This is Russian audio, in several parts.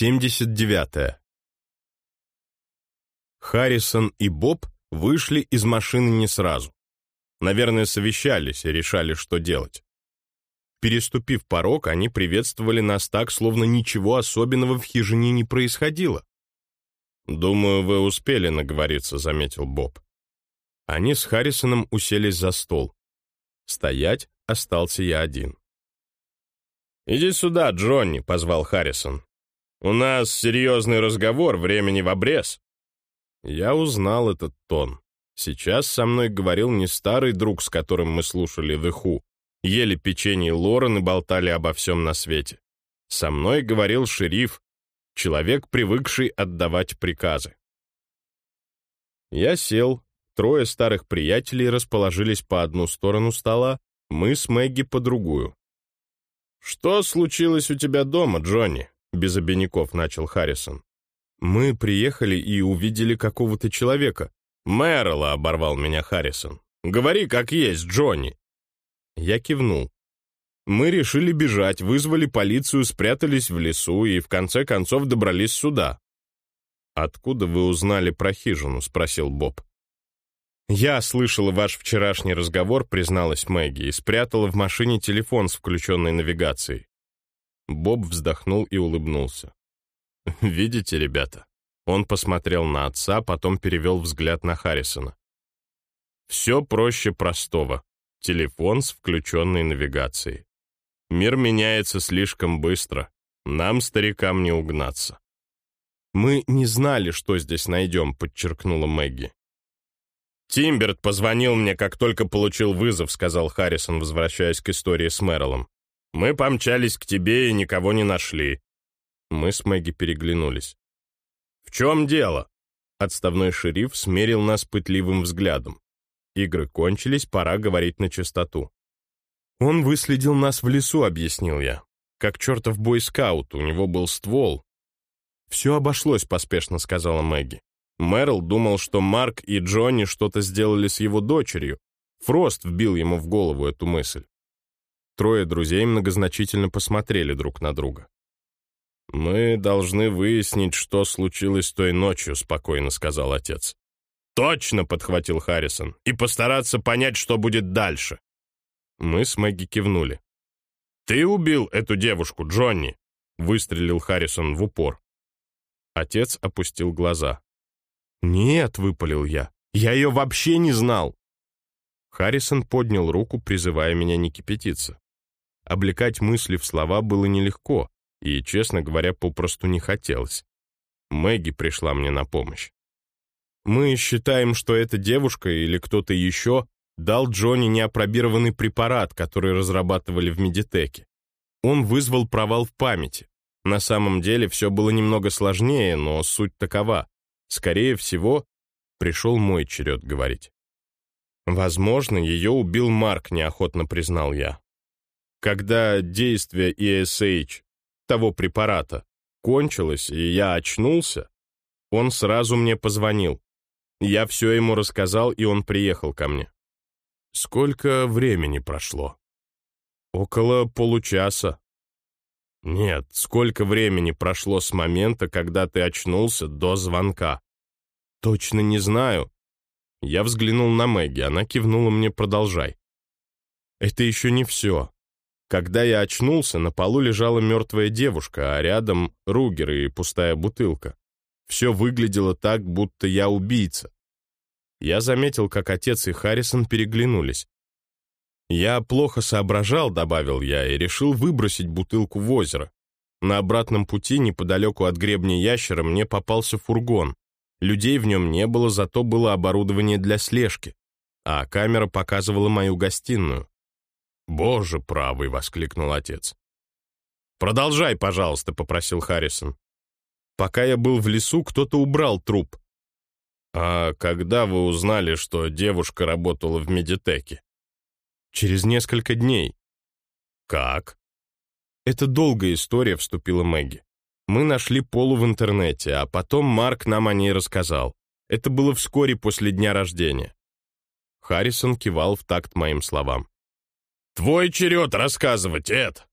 79. -е. Харрисон и Боб вышли из машины не сразу. Наверное, совещались и решали, что делать. Переступив порог, они приветствовали нас так, словно ничего особенного в хижине не происходило. «Думаю, вы успели наговориться», — заметил Боб. Они с Харрисоном уселись за стол. Стоять остался я один. «Иди сюда, Джонни», — позвал Харрисон. «У нас серьезный разговор, времени в обрез». Я узнал этот тон. Сейчас со мной говорил не старый друг, с которым мы слушали Who, ели печенье Лорен и болтали обо всем на свете. Со мной говорил шериф, человек, привыкший отдавать приказы. Я сел, трое старых приятелей расположились по одну сторону стола, мы с Мэгги по другую. «Что случилось у тебя дома, Джонни?» Без обиняков начал Харрисон. «Мы приехали и увидели какого-то человека». «Мэрила», — оборвал меня Харрисон. «Говори, как есть, Джонни». Я кивнул. Мы решили бежать, вызвали полицию, спрятались в лесу и в конце концов добрались сюда. «Откуда вы узнали про хижину?» — спросил Боб. «Я слышала ваш вчерашний разговор», — призналась Мэгги, и спрятала в машине телефон с включенной навигацией. Боб вздохнул и улыбнулся. «Видите, ребята?» Он посмотрел на отца, потом перевел взгляд на Харрисона. «Все проще простого. Телефон с включенной навигацией. Мир меняется слишком быстро. Нам, старикам, не угнаться». «Мы не знали, что здесь найдем», — подчеркнула Мэгги. «Тимберт позвонил мне, как только получил вызов», — сказал Харрисон, возвращаясь к истории с Мэрилом. Мы помчались к тебе и никого не нашли». Мы с Мэгги переглянулись. «В чем дело?» Отставной шериф смерил нас пытливым взглядом. Игры кончились, пора говорить на чистоту. «Он выследил нас в лесу», — объяснил я. «Как чертов бойскаут, у него был ствол». «Все обошлось», — поспешно сказала Мэгги. Мэрил думал, что Марк и Джонни что-то сделали с его дочерью. Фрост вбил ему в голову эту мысль. Трое друзей многозначительно посмотрели друг на друга. «Мы должны выяснить, что случилось той ночью», — спокойно сказал отец. «Точно!» — подхватил Харрисон. «И постараться понять, что будет дальше». Мы с Мэгги кивнули. «Ты убил эту девушку, Джонни!» — выстрелил Харрисон в упор. Отец опустил глаза. «Нет», — выпалил я, — «я ее вообще не знал». Харрисон поднял руку, призывая меня не кипятиться. Облекать мысли в слова было нелегко, и, честно говоря, попросту не хотелось. Мэгги пришла мне на помощь. Мы считаем, что эта девушка или кто-то еще дал Джонни неопробированный препарат, который разрабатывали в медитеке. Он вызвал провал в памяти. На самом деле все было немного сложнее, но суть такова. Скорее всего, пришел мой черед говорить. Возможно, ее убил Марк, неохотно признал я. Когда действие ESH, того препарата, кончилось, и я очнулся, он сразу мне позвонил. Я все ему рассказал, и он приехал ко мне. Сколько времени прошло? Около получаса. Нет, сколько времени прошло с момента, когда ты очнулся, до звонка? Точно не знаю. Я взглянул на Мэгги, она кивнула мне «продолжай». Это еще не все. Когда я очнулся, на полу лежала мертвая девушка, а рядом ругер и пустая бутылка. Все выглядело так, будто я убийца. Я заметил, как отец и Харрисон переглянулись. «Я плохо соображал», — добавил я, и решил выбросить бутылку в озеро. На обратном пути, неподалеку от гребня ящера, мне попался фургон. Людей в нем не было, зато было оборудование для слежки. А камера показывала мою гостиную. «Боже правый!» — воскликнул отец. «Продолжай, пожалуйста», — попросил Харрисон. «Пока я был в лесу, кто-то убрал труп». «А когда вы узнали, что девушка работала в медитеке?» «Через несколько дней». «Как?» «Это долгая история», — вступила Мэгги. «Мы нашли Полу в интернете, а потом Марк нам о ней рассказал. Это было вскоре после дня рождения». Харрисон кивал в такт моим словам. Твой черед рассказывать, Эд!»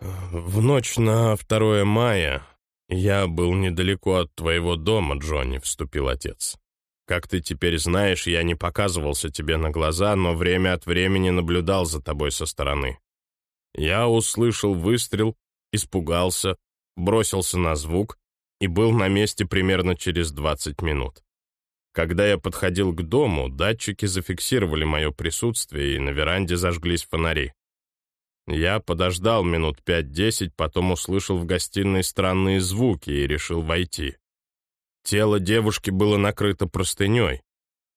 В ночь на 2 мая «Я был недалеко от твоего дома, Джонни», — вступил отец. «Как ты теперь знаешь, я не показывался тебе на глаза, но время от времени наблюдал за тобой со стороны. Я услышал выстрел, испугался, бросился на звук и был на месте примерно через 20 минут. Когда я подходил к дому, датчики зафиксировали мое присутствие, и на веранде зажглись фонари. Я подождал минут 5-10, потом услышал в гостиной странные звуки и решил войти. Тело девушки было накрыто простыней.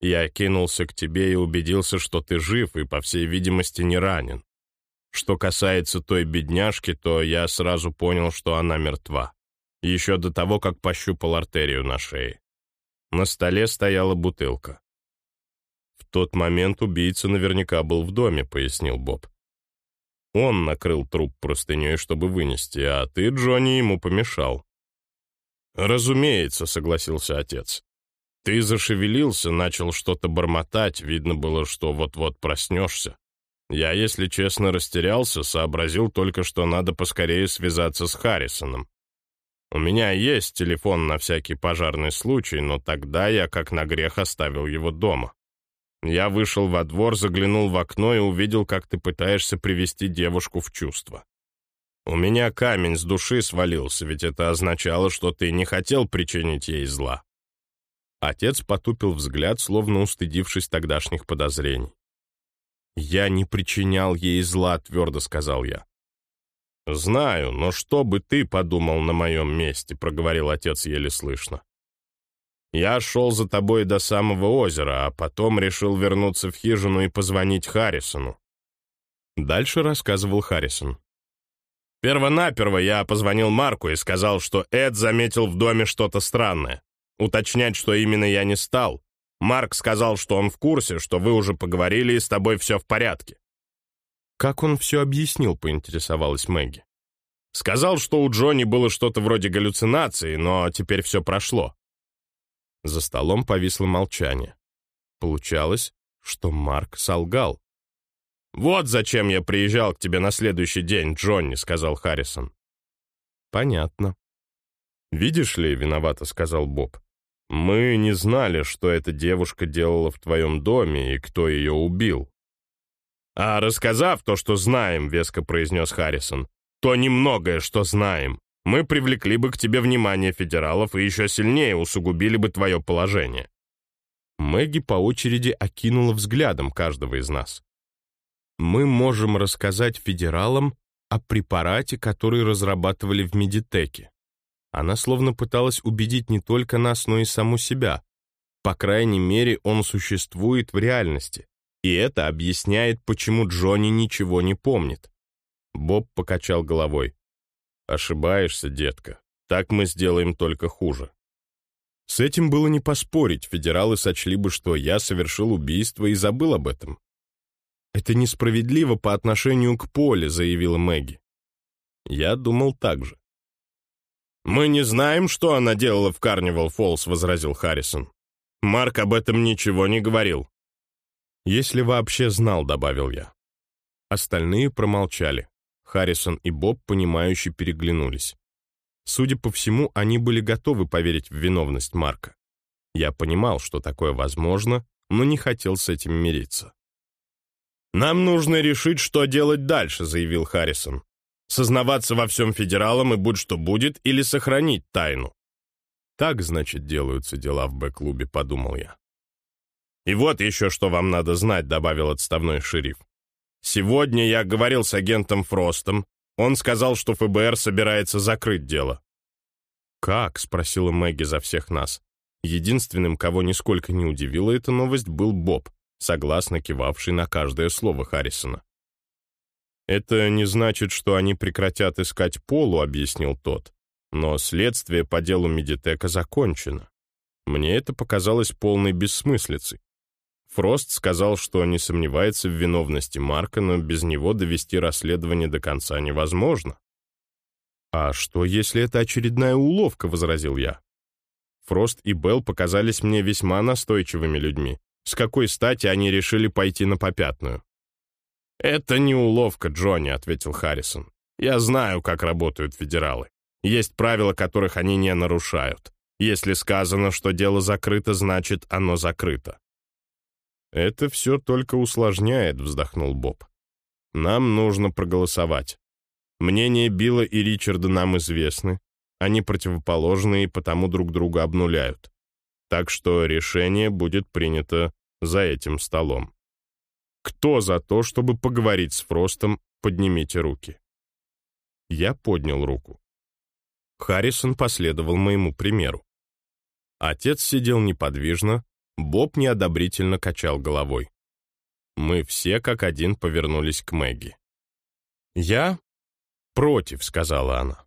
Я кинулся к тебе и убедился, что ты жив и, по всей видимости, не ранен. Что касается той бедняжки, то я сразу понял, что она мертва. Еще до того, как пощупал артерию на шее. На столе стояла бутылка. «В тот момент убийца наверняка был в доме», — пояснил Боб. «Он накрыл труп простыней, чтобы вынести, а ты, Джонни, ему помешал». «Разумеется», — согласился отец. «Ты зашевелился, начал что-то бормотать, видно было, что вот-вот проснешься. Я, если честно, растерялся, сообразил только, что надо поскорее связаться с Харрисоном. У меня есть телефон на всякий пожарный случай, но тогда я как на грех оставил его дома. Я вышел во двор, заглянул в окно и увидел, как ты пытаешься привести девушку в чувство. У меня камень с души свалился, ведь это означало, что ты не хотел причинить ей зла. Отец потупил взгляд, словно устыдившись тогдашних подозрений. «Я не причинял ей зла», — твердо сказал я. «Знаю, но что бы ты подумал на моем месте?» — проговорил отец еле слышно. «Я шел за тобой до самого озера, а потом решил вернуться в хижину и позвонить Харрисону». Дальше рассказывал Харрисон. «Первонаперво я позвонил Марку и сказал, что Эд заметил в доме что-то странное. Уточнять, что именно я не стал. Марк сказал, что он в курсе, что вы уже поговорили и с тобой все в порядке. «Как он все объяснил?» — поинтересовалась Мэгги. «Сказал, что у Джонни было что-то вроде галлюцинации, но теперь все прошло». За столом повисло молчание. Получалось, что Марк солгал. «Вот зачем я приезжал к тебе на следующий день, Джонни», — сказал Харрисон. «Понятно». «Видишь ли, — виновато сказал Боб, — мы не знали, что эта девушка делала в твоем доме и кто ее убил. «А рассказав то, что знаем», — веско произнес Харрисон, «то немногое, что знаем, мы привлекли бы к тебе внимание федералов и еще сильнее усугубили бы твое положение». Мэгги по очереди окинула взглядом каждого из нас. «Мы можем рассказать федералам о препарате, который разрабатывали в медитеке. Она словно пыталась убедить не только нас, но и саму себя. По крайней мере, он существует в реальности. И это объясняет, почему Джонни ничего не помнит. Боб покачал головой. «Ошибаешься, детка. Так мы сделаем только хуже». С этим было не поспорить, федералы сочли бы, что я совершил убийство и забыл об этом. «Это несправедливо по отношению к Поле», — заявила Мэгги. Я думал так же. «Мы не знаем, что она делала в Карнивал Фоллс», — возразил Харрисон. «Марк об этом ничего не говорил. «Если вообще знал», — добавил я. Остальные промолчали. Харрисон и Боб, понимающе переглянулись. Судя по всему, они были готовы поверить в виновность Марка. Я понимал, что такое возможно, но не хотел с этим мириться. «Нам нужно решить, что делать дальше», — заявил Харрисон. «Сознаваться во всем федералам и будь что будет, или сохранить тайну». «Так, значит, делаются дела в Б-клубе», — подумал я. «И вот еще что вам надо знать», — добавил отставной шериф. «Сегодня я говорил с агентом Фростом. Он сказал, что ФБР собирается закрыть дело». «Как?» — спросила Мэгги за всех нас. Единственным, кого нисколько не удивила эта новость, был Боб, согласно кивавший на каждое слово Харрисона. «Это не значит, что они прекратят искать Полу», — объяснил тот. «Но следствие по делу Медитека закончено. Мне это показалось полной бессмыслицей. Фрост сказал, что не сомневается в виновности Марка, но без него довести расследование до конца невозможно. «А что, если это очередная уловка?» — возразил я. Фрост и Белл показались мне весьма настойчивыми людьми. С какой стати они решили пойти на попятную? «Это не уловка, Джонни», — ответил Харрисон. «Я знаю, как работают федералы. Есть правила, которых они не нарушают. Если сказано, что дело закрыто, значит, оно закрыто. «Это все только усложняет», — вздохнул Боб. «Нам нужно проголосовать. Мнения Билла и Ричарда нам известны. Они противоположны и потому друг друга обнуляют. Так что решение будет принято за этим столом. Кто за то, чтобы поговорить с Фростом, поднимите руки. Я поднял руку. Харрисон последовал моему примеру. Отец сидел неподвижно, Боб неодобрительно качал головой. Мы все как один повернулись к Мэгги. «Я против», — сказала она.